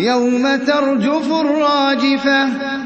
يَوْمَ تَرْجُفُ الرَّاجِفَةُ.